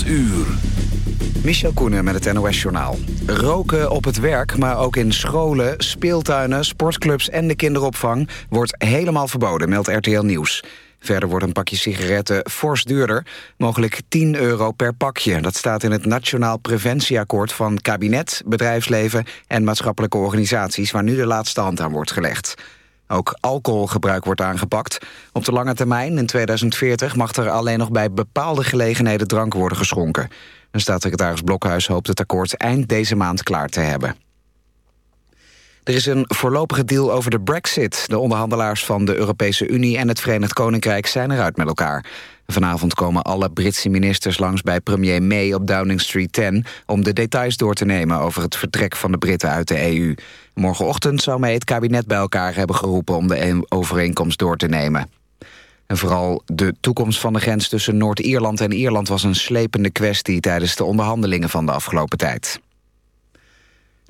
8 uur. Michel Koenen met het NOS-journaal. Roken op het werk, maar ook in scholen, speeltuinen, sportclubs en de kinderopvang... wordt helemaal verboden, meldt RTL Nieuws. Verder wordt een pakje sigaretten fors duurder, mogelijk 10 euro per pakje. Dat staat in het Nationaal Preventieakkoord van kabinet, bedrijfsleven... en maatschappelijke organisaties, waar nu de laatste hand aan wordt gelegd. Ook alcoholgebruik wordt aangepakt. Op de lange termijn, in 2040, mag er alleen nog bij bepaalde gelegenheden drank worden geschonken. En staatssecretaris Blokhuis hoopt het akkoord eind deze maand klaar te hebben. Er is een voorlopige deal over de brexit. De onderhandelaars van de Europese Unie en het Verenigd Koninkrijk zijn eruit met elkaar. Vanavond komen alle Britse ministers langs bij premier May op Downing Street 10... om de details door te nemen over het vertrek van de Britten uit de EU. Morgenochtend zou May het kabinet bij elkaar hebben geroepen... om de overeenkomst door te nemen. En vooral de toekomst van de grens tussen Noord-Ierland en Ierland... was een slepende kwestie tijdens de onderhandelingen van de afgelopen tijd.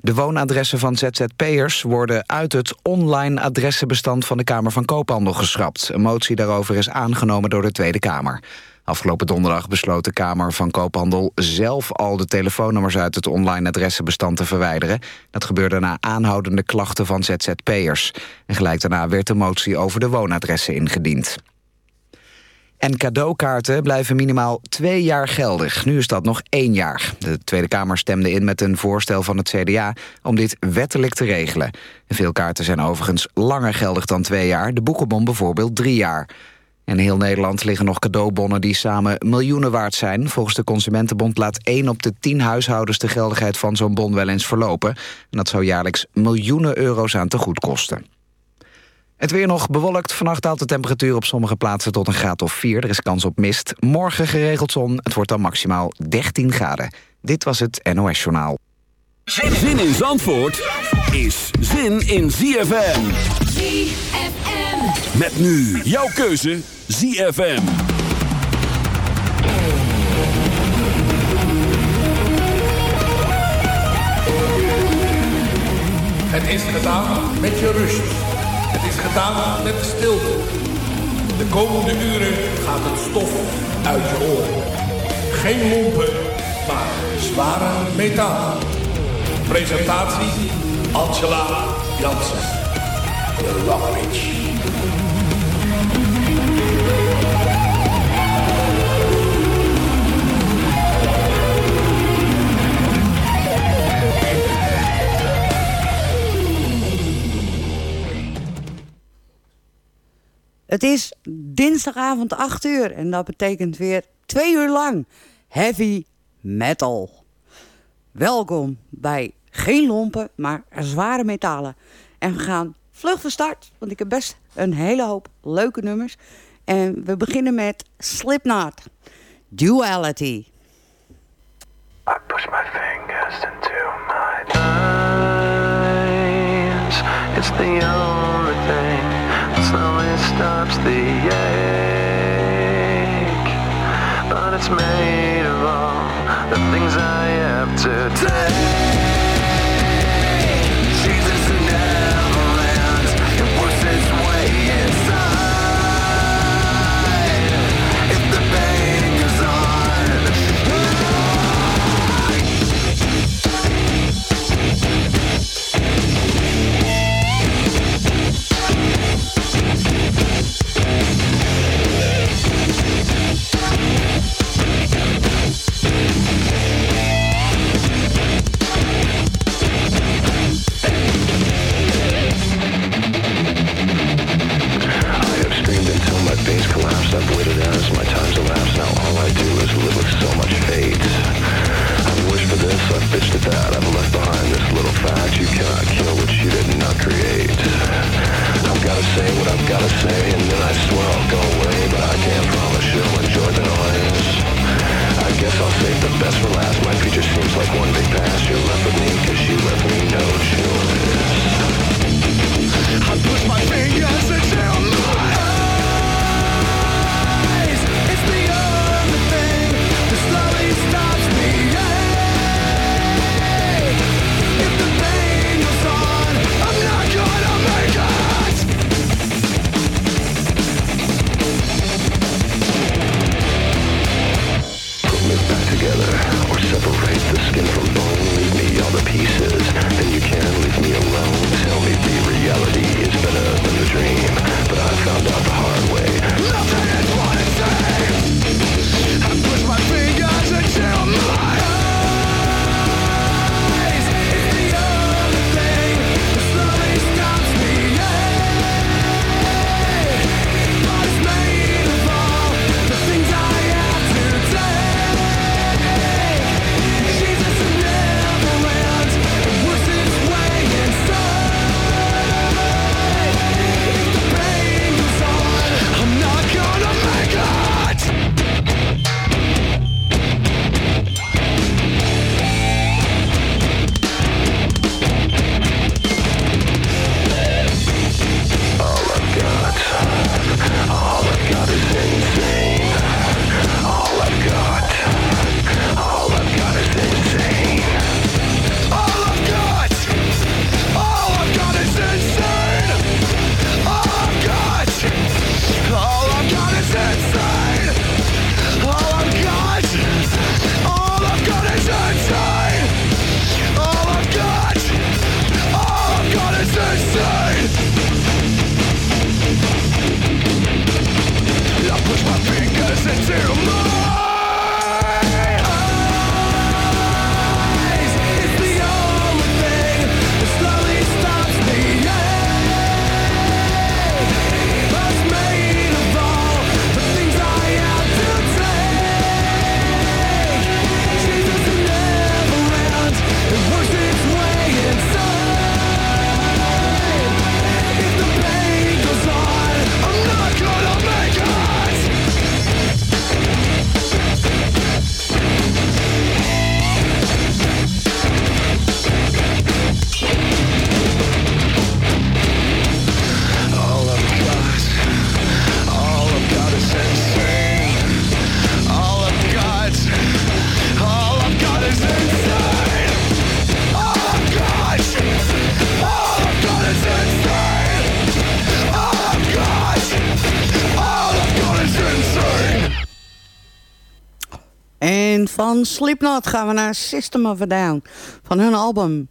De woonadressen van ZZP'ers worden uit het online adressenbestand van de Kamer van Koophandel geschrapt. Een motie daarover is aangenomen door de Tweede Kamer. Afgelopen donderdag besloot de Kamer van Koophandel zelf al de telefoonnummers uit het online adressenbestand te verwijderen. Dat gebeurde na aanhoudende klachten van ZZP'ers. En gelijk daarna werd de motie over de woonadressen ingediend. En cadeaukaarten blijven minimaal twee jaar geldig. Nu is dat nog één jaar. De Tweede Kamer stemde in met een voorstel van het CDA... om dit wettelijk te regelen. veel kaarten zijn overigens langer geldig dan twee jaar. De boekenbon bijvoorbeeld drie jaar. In heel Nederland liggen nog cadeaubonnen die samen miljoenen waard zijn. Volgens de Consumentenbond laat één op de tien huishoudens... de geldigheid van zo'n bon wel eens verlopen. En dat zou jaarlijks miljoenen euro's aan te goed kosten. Het weer nog bewolkt. Vannacht daalt de temperatuur op sommige plaatsen tot een graad of 4. Er is kans op mist. Morgen geregeld zon. Het wordt dan maximaal 13 graden. Dit was het NOS Journaal. Zin in Zandvoort is zin in ZFM. ZFM. Met nu jouw keuze ZFM. Het is gedaan met je rust. Gedaan met stilte. De komende uren gaat het stof uit je oren. Geen lompen, maar zware metaal. Presentatie Angela Jansen. De Rockbridge. Het is dinsdagavond 8 uur en dat betekent weer twee uur lang heavy metal. Welkom bij geen lompen, maar zware metalen. En we gaan vlug van start, want ik heb best een hele hoop leuke nummers. En we beginnen met Slipknot, Duality. I push my fingers into my eyes. It's the only that slowly stops the ache. But it's made of all the things I have to take. En van Slipknot gaan we naar System of a Down. Van hun album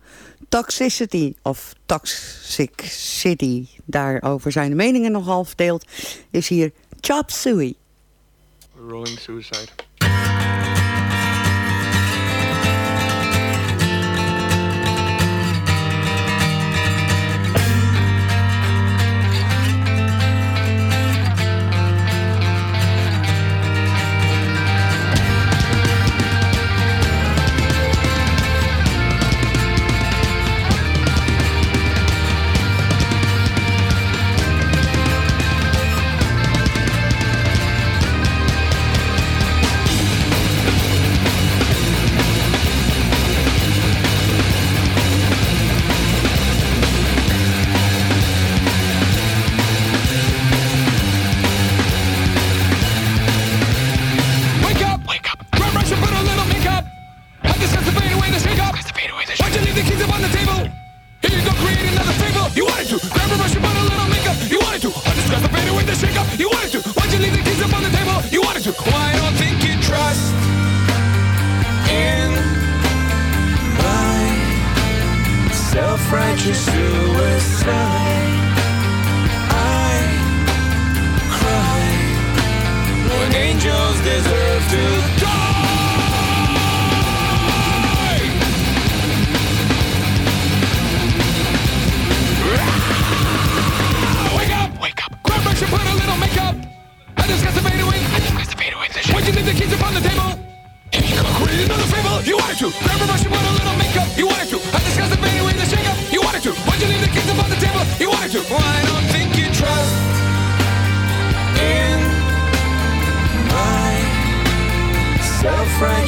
Toxicity of Toxic City. Daarover zijn de meningen nogal verdeeld. Is hier Chop Suey. Rolling Suicide.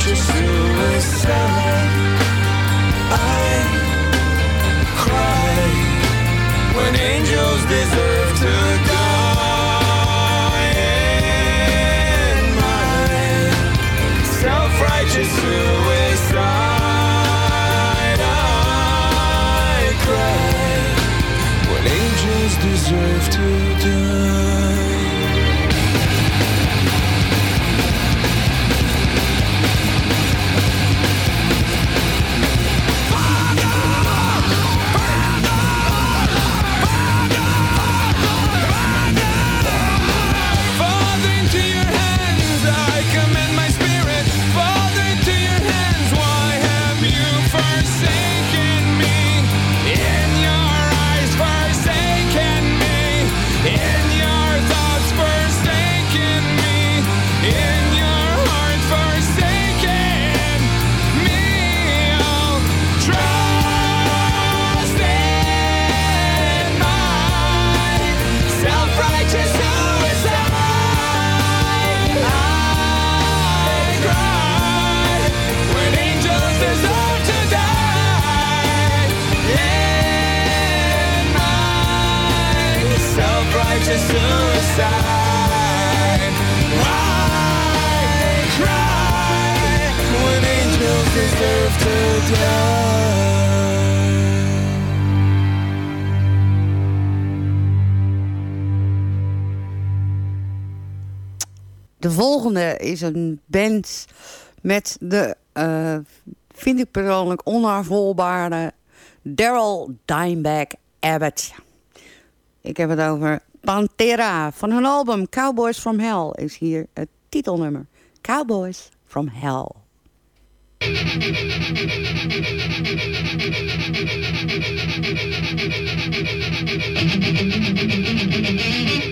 to suicide. I cry when angels deserve. De volgende is een band met de, eh, vind ik persoonlijk, onafvolbare Daryl Dimebag Abbott. Ik heb het over Pantera. Van hun album Cowboys from Hell is hier het titelnummer. Cowboys from Hell. Thank you.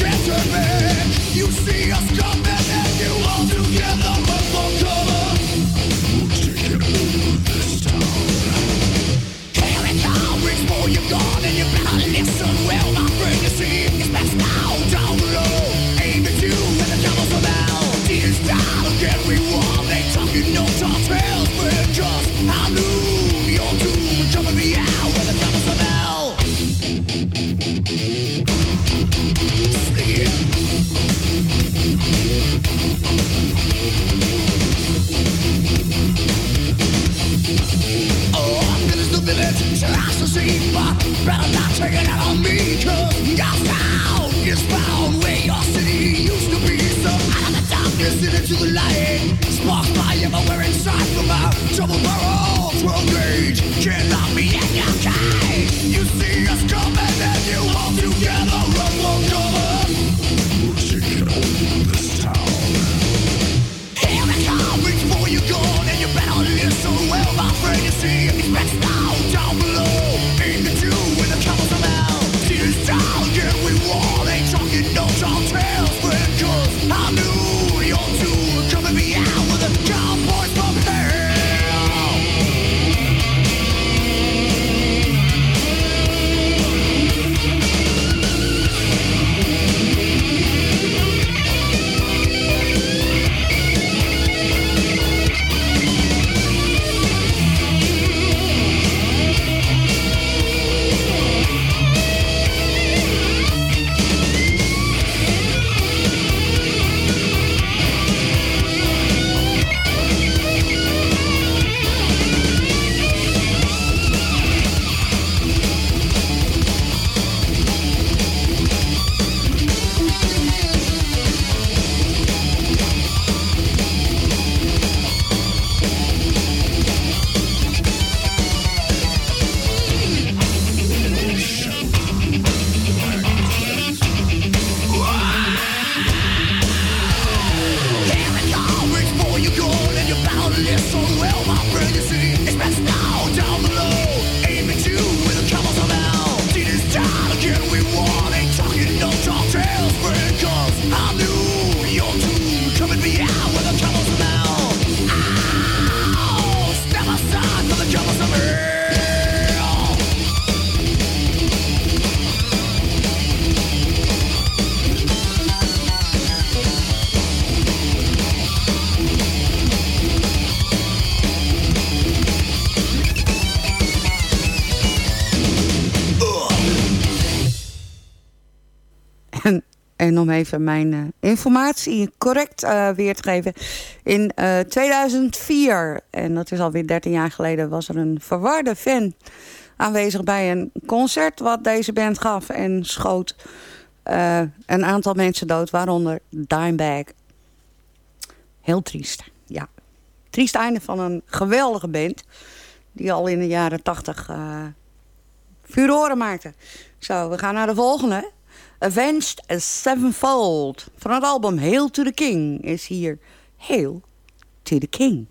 En om even mijn eh, informatie correct uh, weer te geven. In eh, 2004, en dat is alweer 13 jaar geleden, was er een verwarde fan aanwezig bij een concert wat deze band gaf. En schoot een aantal mensen dood, waaronder Dimebag. Heel triest, ja. Triest einde van een geweldige band die al in de jaren 80 furoren maakte. Zo, we gaan naar de volgende. Avenged as Sevenfold van het album Hail to the King is hier Hail to the King.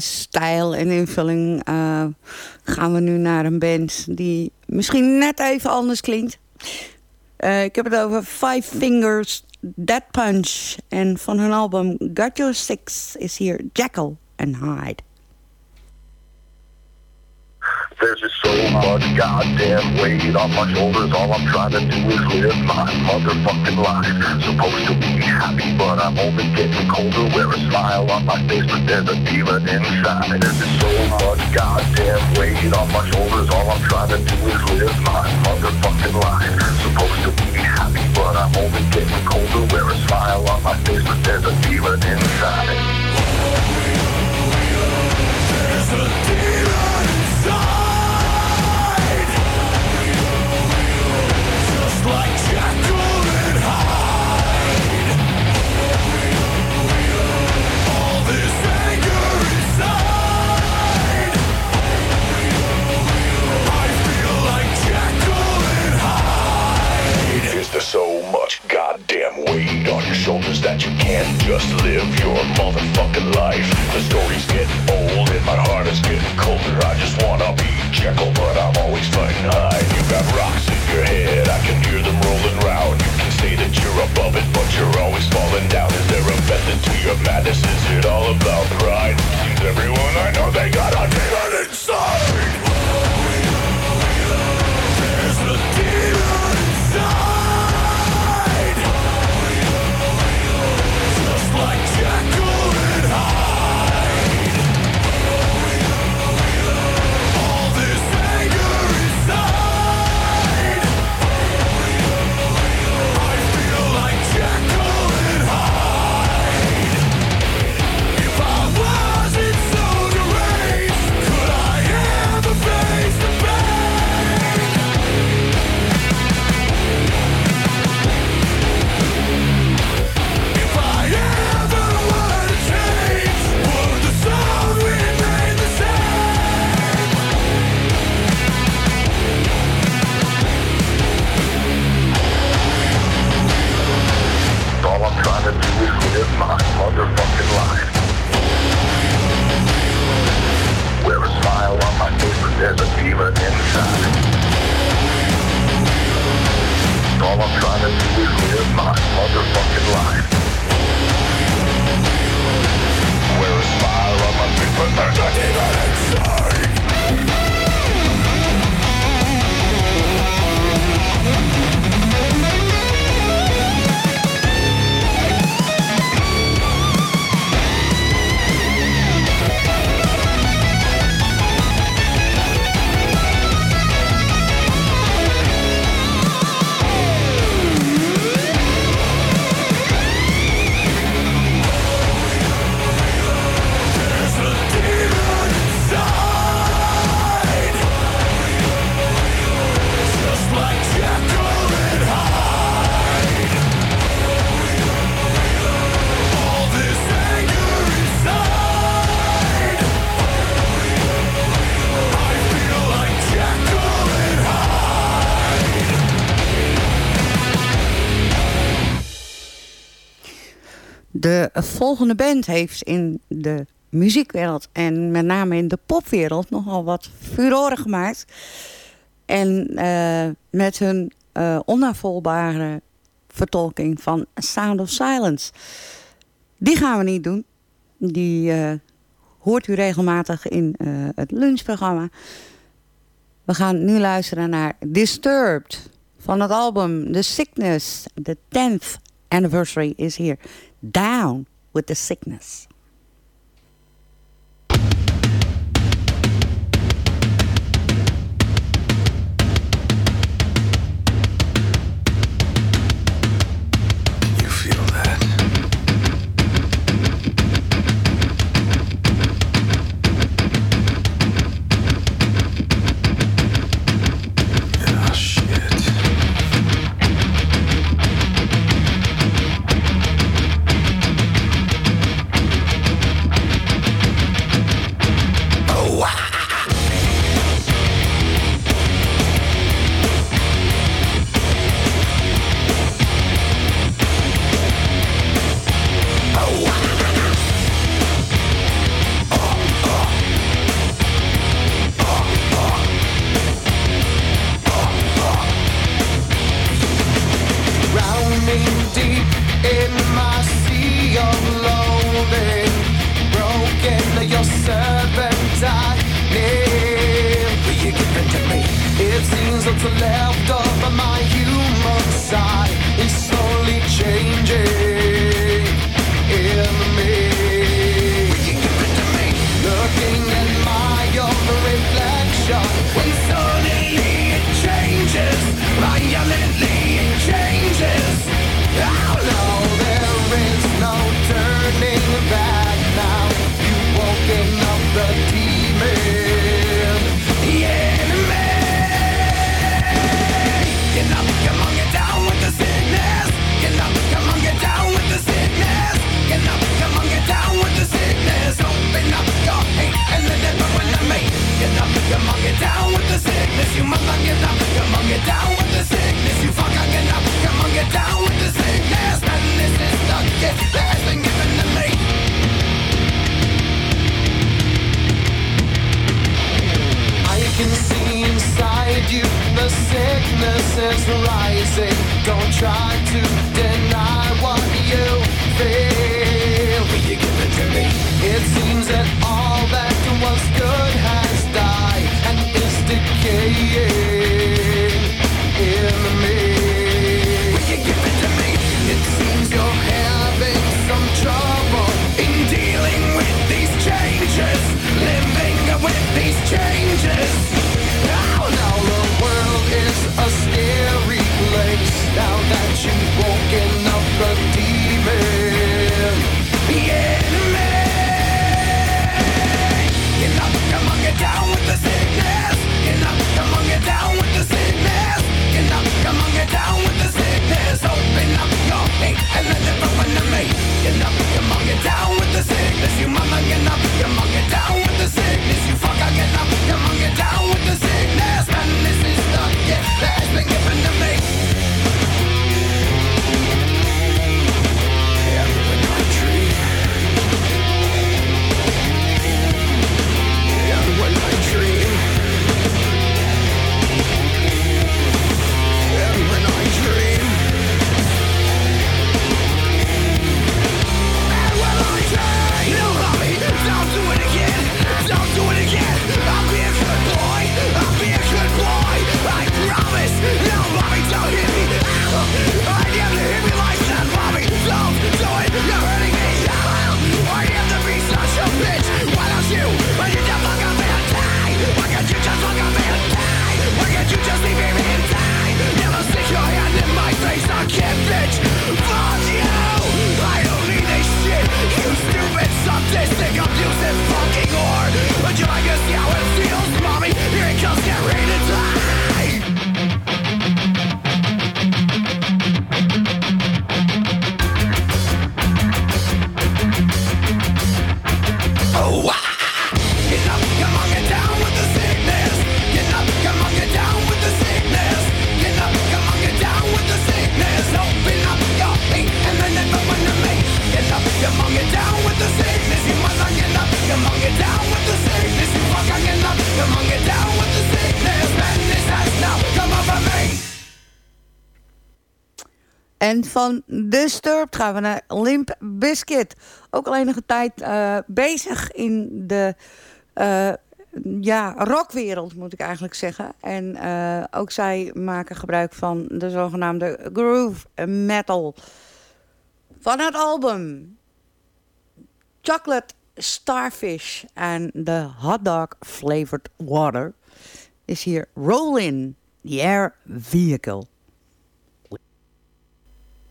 Stijl en invulling eh, gaan we nu naar een band die misschien net even anders klinkt. Eh, ik heb het over Five Fingers Dead Punch. En van hun album Got Your Six is hier Jackal and Hyde. There's just so much goddamn weight on my shoulders. All I'm trying to do is live my motherfucking life. Supposed to be happy, but I'm only getting colder. Wear a smile on my face, but there's a demon inside. There's just so much goddamn weight on my shoulders. All I'm trying to do is live my motherfucking life. Supposed to be happy, but I'm only getting colder. Wear a smile on my face, but there's a demon inside. Goddamn weight on your shoulders that you can't just live your motherfucking life? The story's getting old and my heart is getting colder. I just wanna be Jekyll, but I'm always fighting high. You got rocks in your head, I can hear them rolling round. You can say that you're above it, but you're always falling down. Is there a method to your madness? Is it all about pride? Seems everyone I know they got a my motherfucking life. Wear a smile on my face, but there's a demon inside. All I'm trying to do is live my motherfucking life. Wear a smile on my face, but there's a demon inside. Volgende band heeft in de muziekwereld en met name in de popwereld nogal wat furoren gemaakt. En eh, met hun onnavolgbare vertolking van Sound of Silence. Die gaan we niet doen. Die eh, hoort u regelmatig in het lunchprogramma. We gaan nu luisteren naar Disturbed van het album The Sickness. The 10th anniversary is here. Down with the sickness. En van Disturbed gaan we naar Limp Biscuit. Ook al enige tijd eh, bezig in de uh, ja, rockwereld, moet ik eigenlijk zeggen. En eh, ook zij maken gebruik van de zogenaamde groove metal. Van het album Chocolate Starfish en the Hot Dog Flavored Water is hier Rollin' the Air Vehicle.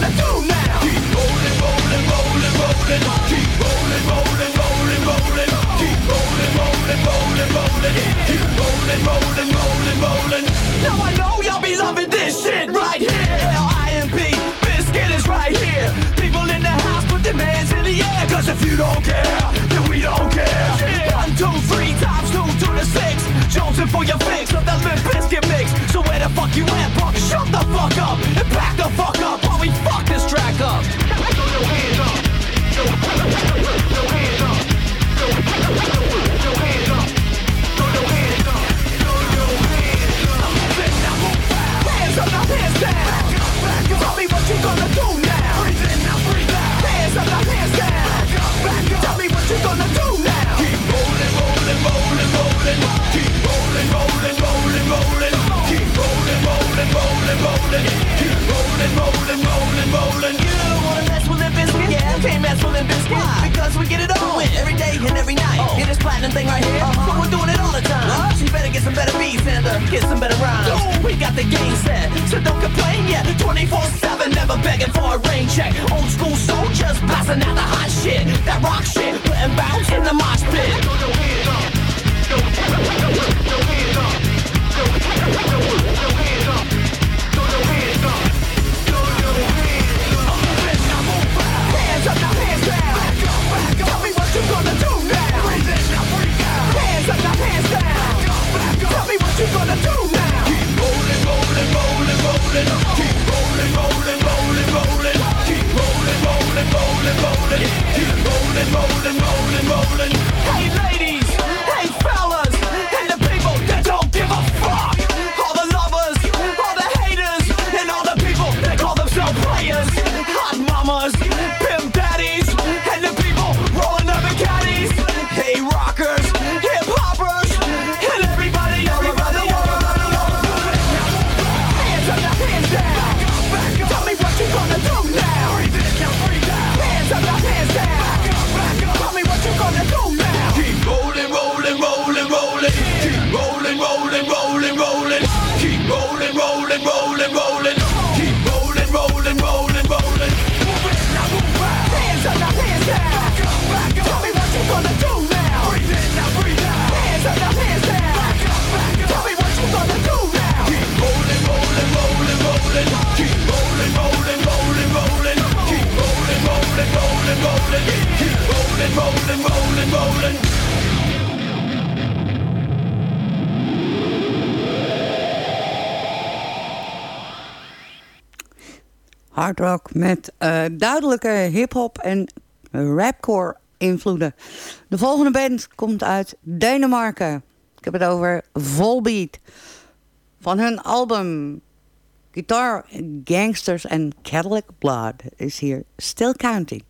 now? Keep rolling, rolling, rolling, rolling. Rolling, Now I know y'all be loving this shit right here. Biscuit is right here. People in the house put their hands in the if you don't care, then we don't care. One, two, three, time six. Jonesing for your fix of that limp biscuit mix. So where the fuck you at, bro? Shut the fuck up and back the fuck up While we fuck this track up. Throw your hands up. Throw your hands up. Throw your hands up. rock met eh, duidelijke hip-hop en rapcore invloeden. De volgende band komt uit Denemarken. Ik heb het over Volbeat. Van hun album Guitar Gangsters and Catholic Blood is hier Still Counting.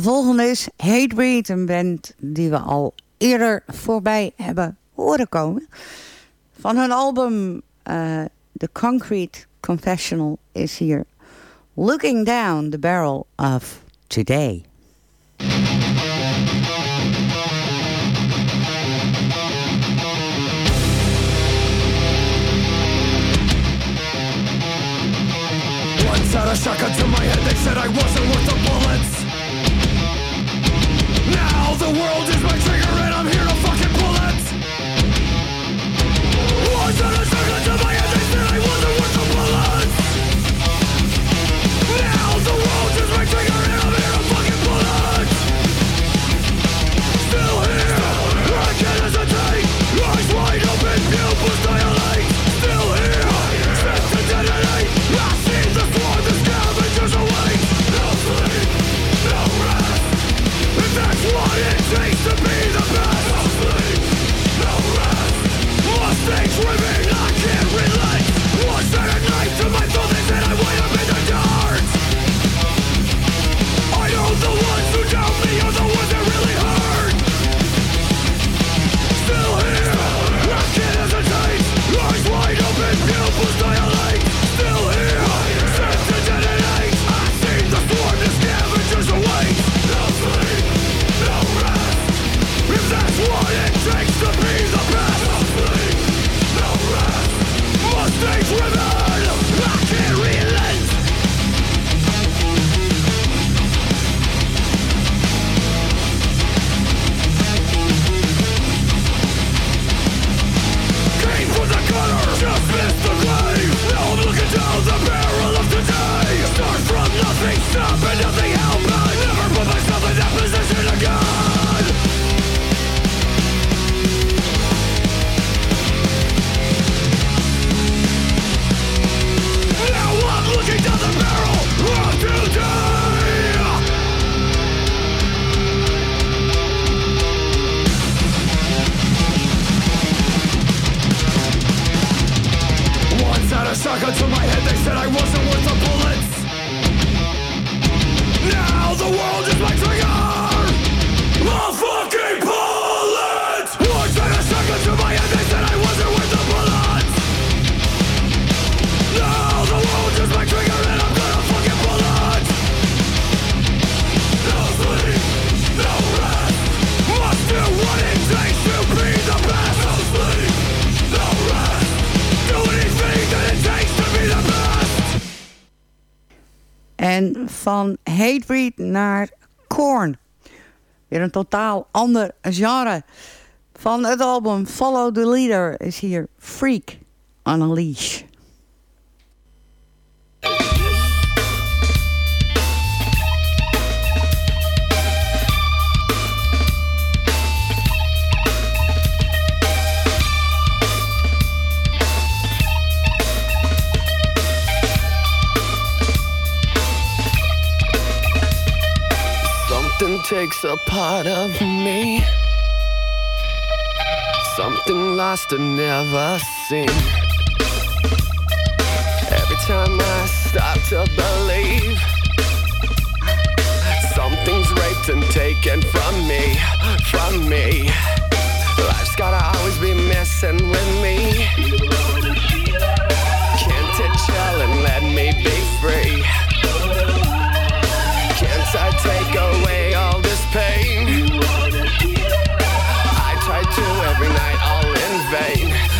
De volgende is Hatebreed, een band die we al eerder voorbij hebben horen komen. Van hun album eh, The Concrete Confessional is hier Looking Down the Barrel of Today. Once had a shotgun to my head, they said I wasn't worth the bullets. Now the world is my trigger and I'm here to fucking pull it. To my I wasn't worth the bullets. Now the world is my trigger van Hatebreed naar Korn. Weer een totaal ander genre. Van het album Follow the Leader is hier Freak on a Leash. Takes a part of me. Something lost and never seen. Every time I start to believe something's raped and taken from me, from me. Life's gotta always be messing with me. Can't it chill and let me be free? Can't I take away all pain? I try to every night, all in vain, in vain.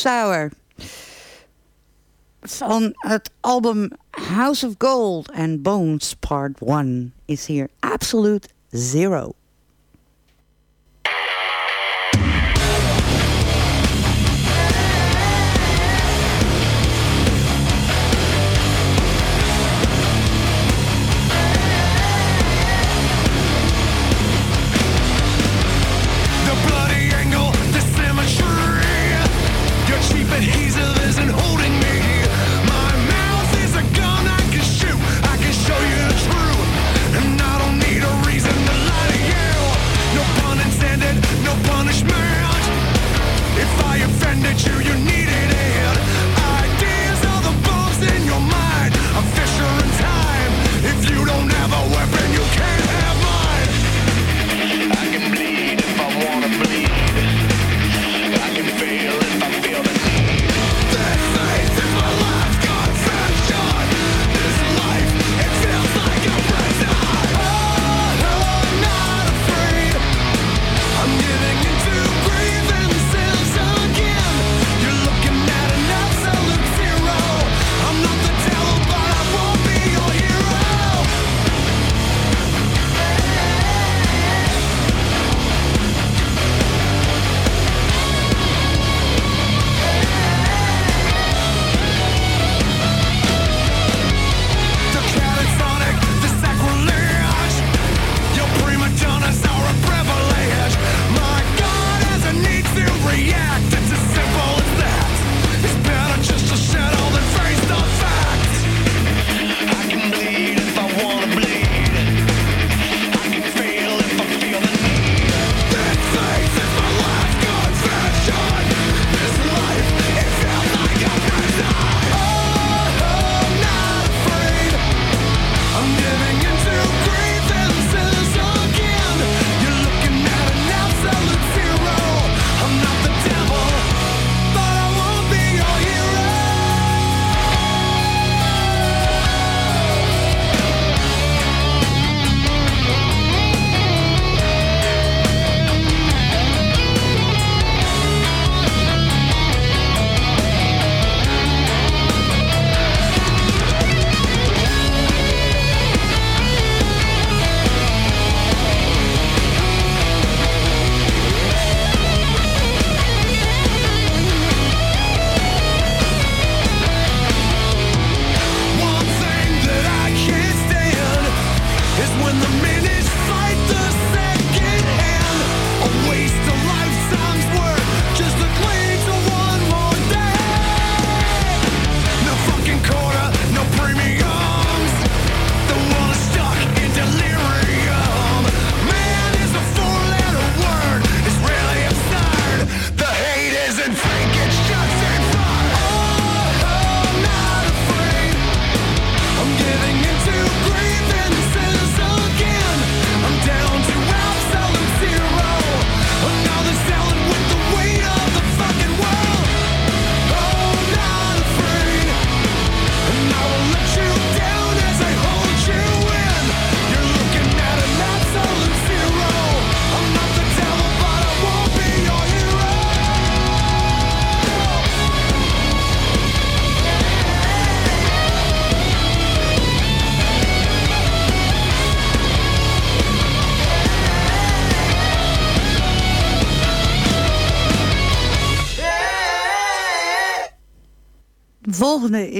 Sour. Van het album House of Gold and Bones Part 1 is hier Absolute Zero.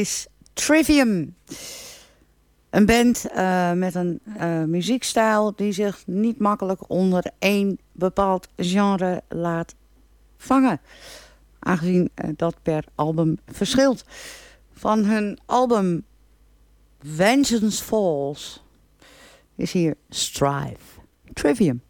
Is Trivium. Een band uh, met een uh, muziekstijl die zich niet makkelijk onder één bepaald genre laat vangen. Aangezien uh, dat per album verschilt. Van hun album Vengeance Falls is hier Strive. Trivium.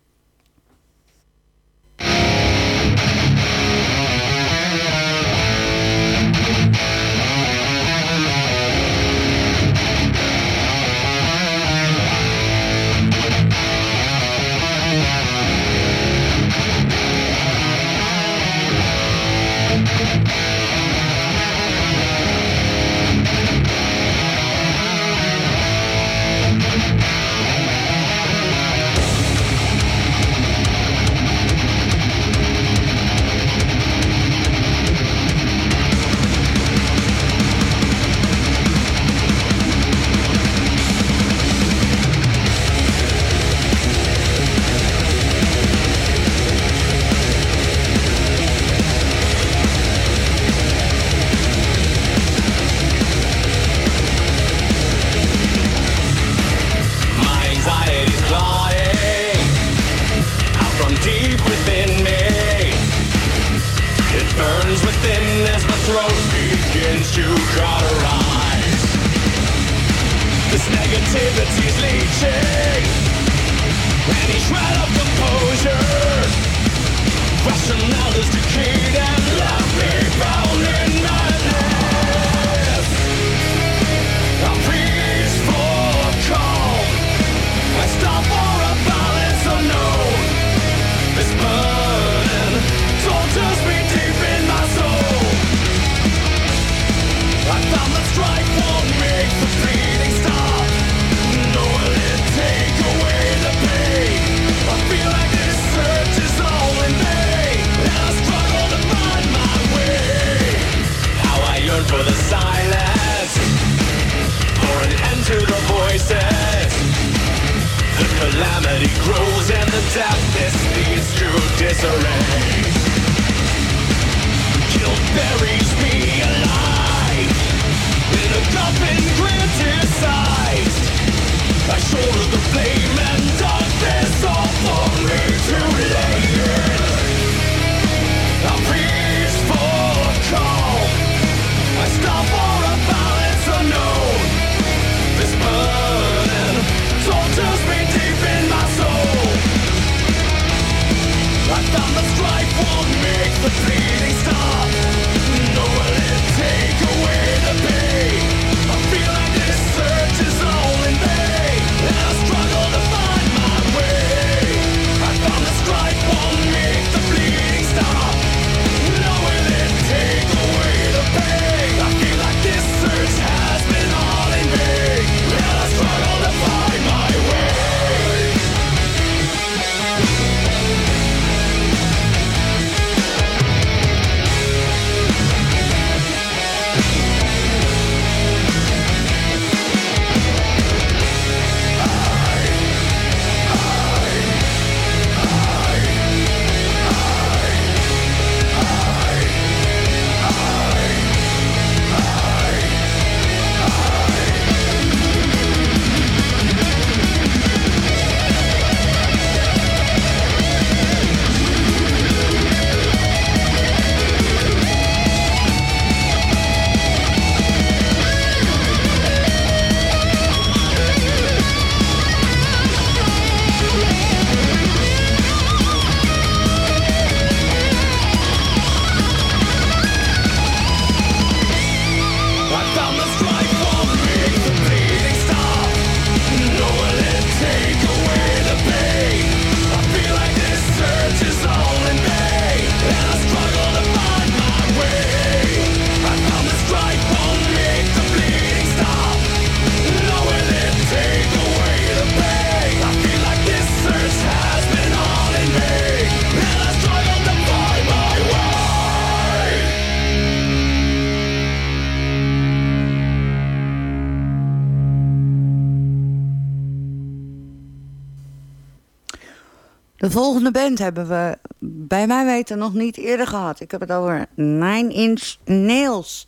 De volgende band hebben we bij mijn weten nog niet eerder gehad. Ik heb het over Nine Inch Nails.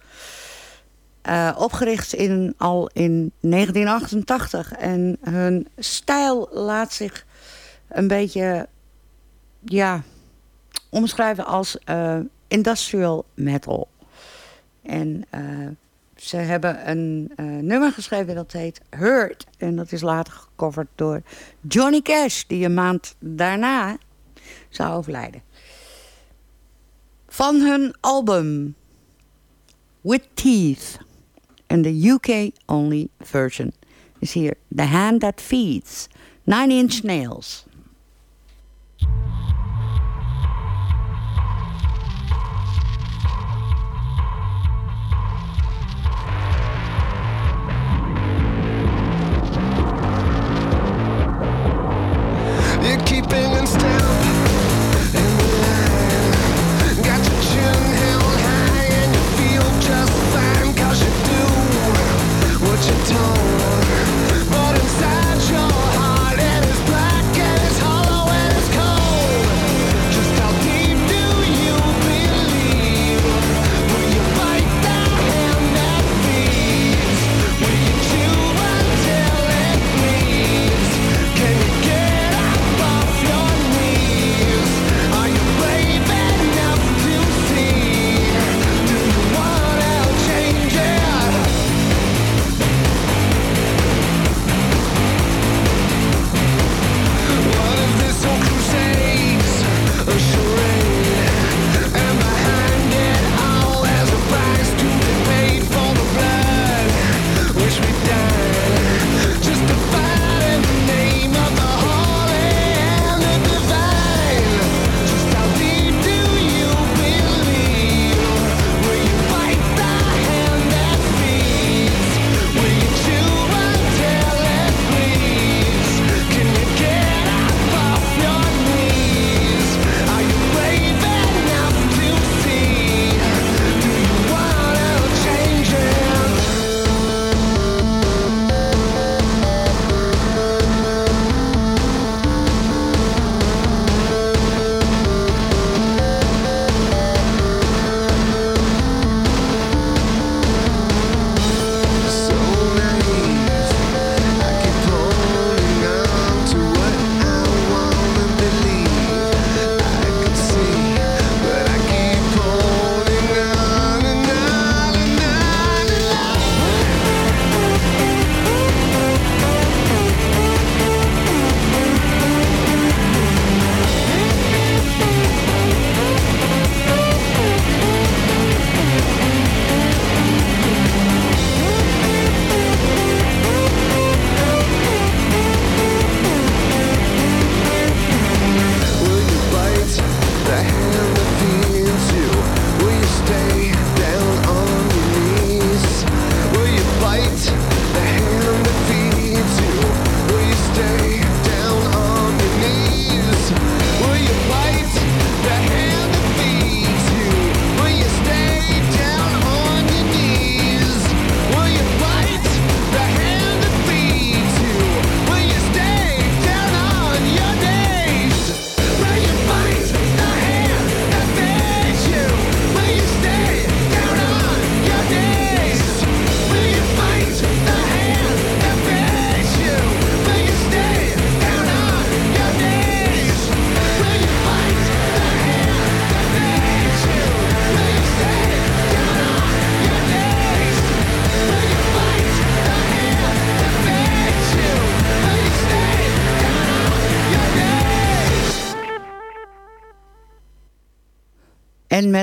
Eh, opgericht in, al in 1988. En hun stijl laat zich een beetje ja, omschrijven als eh, industrial metal. En uh, ze hebben een eh, nummer geschreven dat heet Hurt. En dat is later gecoverd door Johnny Cash, die een maand daarna zou overlijden. Van hun album With Teeth In de UK Only version is hier The Hand That Feeds, Nine Inch Nails.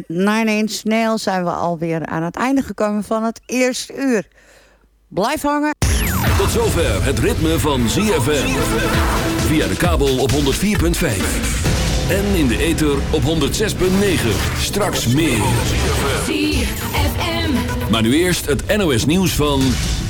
met Nine Inch Snail zijn we alweer aan het einde gekomen van het eerste uur. Blijf hangen. Tot zover het ritme van ZFM. Via de kabel op 104.5. En in de ether op 106.9. Straks meer. ZFM. Maar nu eerst het NOS nieuws van...